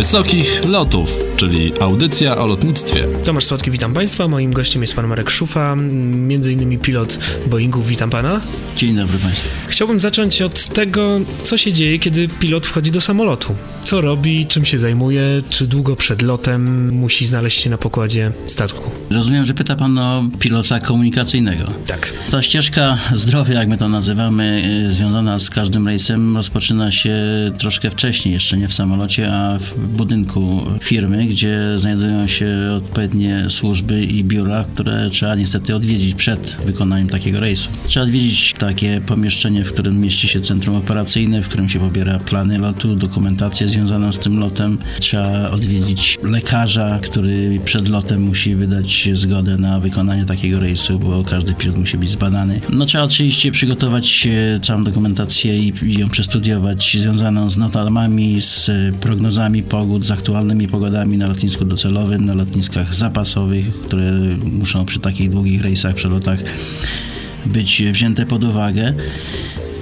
Wysokich Lotów, czyli audycja o lotnictwie. Tomasz Słodki, witam Państwa. Moim gościem jest Pan Marek Szufa, między innymi pilot Boeingów. Witam Pana. Dzień dobry Państwu. Chciałbym zacząć od tego, co się dzieje, kiedy pilot wchodzi do samolotu. Co robi, czym się zajmuje, czy długo przed lotem musi znaleźć się na pokładzie statku. Rozumiem, że pyta Pan o pilota komunikacyjnego. Tak. Ta ścieżka zdrowia, jak my to nazywamy, y, związana z każdym rejsem, rozpoczyna się troszkę wcześniej, jeszcze nie w samolocie, a w budynku firmy, gdzie znajdują się odpowiednie służby i biura, które trzeba niestety odwiedzić przed wykonaniem takiego rejsu. Trzeba odwiedzić takie pomieszczenie, w którym mieści się centrum operacyjne, w którym się pobiera plany lotu, dokumentację związaną z tym lotem. Trzeba odwiedzić lekarza, który przed lotem musi wydać zgodę na wykonanie takiego rejsu, bo każdy pilot musi być zbadany. No trzeba oczywiście przygotować całą dokumentację i, ją przestudiować związaną z notatami, z prognozami z aktualnymi pogodami na lotnisku docelowym, na lotniskach zapasowych, które muszą przy takich długich rejsach, przelotach być wzięte pod uwagę.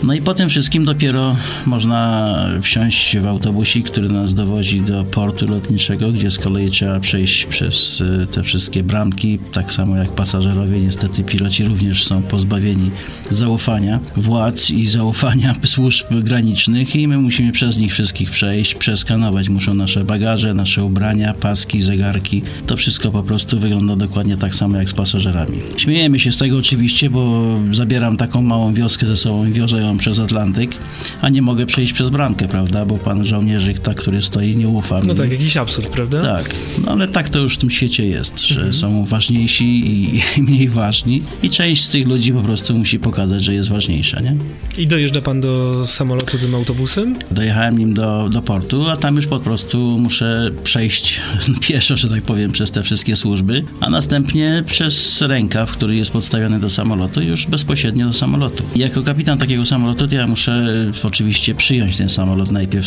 No i po tym wszystkim dopiero można wsiąść w autobusik, który nas dowozi do portu lotniczego, gdzie z kolei trzeba przejść przez e, te wszystkie bramki, tak samo jak pasażerowie. Niestety piloci również są pozbawieni zaufania władz i zaufania służb granicznych i my musimy przez nich wszystkich przejść, przeskanować. Muszą nasze bagaże, nasze ubrania, paski, zegarki. To wszystko po prostu wygląda dokładnie tak samo jak z pasażerami. Śmiejemy się z tego oczywiście, bo zabieram taką małą wioskę ze sobą i wiozę przez Atlantyk, a nie mogę przejść przez bramkę, prawda? Bo pan żołnierzyk, tak, który stoi, nie ufa. No tak, jakiś absurd, prawda? Tak, no ale tak to już w tym świecie jest, że mhm. są ważniejsi i, i, mniej ważni i część z tych ludzi po prostu musi pokazać, że jest ważniejsza, nie? I dojeżdża pan do samolotu tym autobusem? Dojechałem nim do, do portu, a tam już po prostu muszę przejść pieszo, że tak powiem, przez te wszystkie służby, a następnie przez rękaw, który jest podstawiony do samolotu, już bezpośrednio do samolotu. Jako kapitan takiego samolotu samolotu, to ja muszę oczywiście przyjąć ten samolot najpierw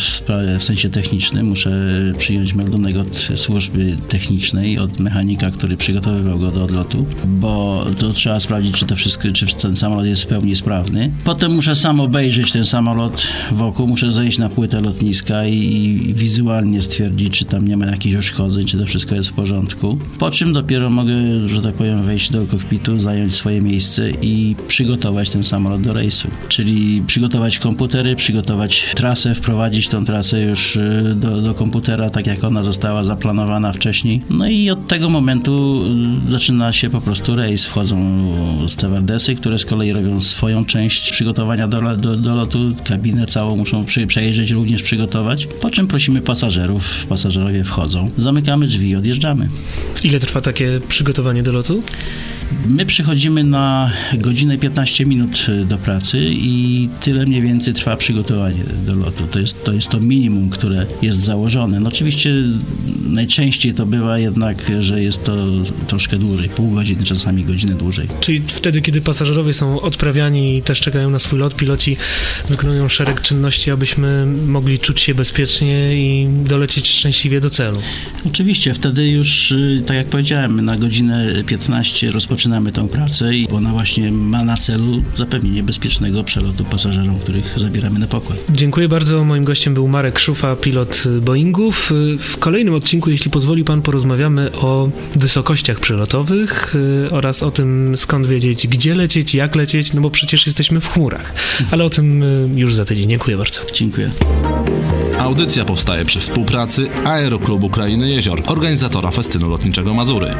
w sensie technicznym. Muszę przyjąć meldunek od służby technicznej, od mechanika, który przygotowywał go do odlotu, bo to trzeba sprawdzić, czy to wszystko, czy ten samolot jest w pełni sprawny. Potem muszę sam obejrzeć ten samolot wokół, muszę zejść na płytę lotniska i, i wizualnie stwierdzić, czy tam nie ma jakichś uszkodzeń, czy to wszystko jest w porządku. Po czym dopiero mogę, że tak powiem, wejść do kokpitu, zająć swoje miejsce i przygotować ten samolot do rejsu. Czyli przygotować komputery, przygotować trasę, wprowadzić tą trasę już y, do, do komputera, tak jak ona została zaplanowana wcześniej. No i od tego momentu y, zaczyna się po prostu rejs. Wchodzą stewardesy, które z kolei robią swoją część przygotowania do, do, do lotu. Kabinę całą muszą przejeżdżać, również przygotować. Po czym prosimy pasażerów, pasażerowie wchodzą, zamykamy drzwi i odjeżdżamy. Ile trwa takie przygotowanie do lotu? My przychodzimy na godzinę 15 minut e, do pracy i tyle mniej więcej trwa przygotowanie do lotu. To jest to, jest to minimum, które jest założone. No oczywiście najczęściej to bywa jednak, że jest to troszkę dłużej, pół godziny, czasami godzinę dłużej. Czyli wtedy, kiedy pasażerowie są odprawiani i też czekają na swój lot, piloci wykonują szereg czynności, abyśmy mogli czuć się bezpiecznie i dolecieć szczęśliwie do celu. Oczywiście, wtedy już, y, tak jak powiedziałem, na godzinę 15 rozpoczynamy tą pracę i ona właśnie ma na celu zapewnienie bezpiecznego przelotu pasażerom, których zabieramy na pokład. Dziękuję bardzo. Moim gościem był Marek Szufa, pilot Boeingów. W kolejnym odcinku, jeśli pozwoli pan, porozmawiamy o wysokościach przelotowych y, oraz o tym, skąd wiedzieć, gdzie lecieć, jak lecieć, no bo przecież jesteśmy w chmurach. Ale o tym y, już za tydzień. Dziękuję bardzo. Dziękuję. Audycja powstaje przy współpracy Aeroklubu Krainy Jezior, organizatora festynu lotniczego Mazury.